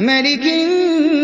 مَلِكِ النَّاسِ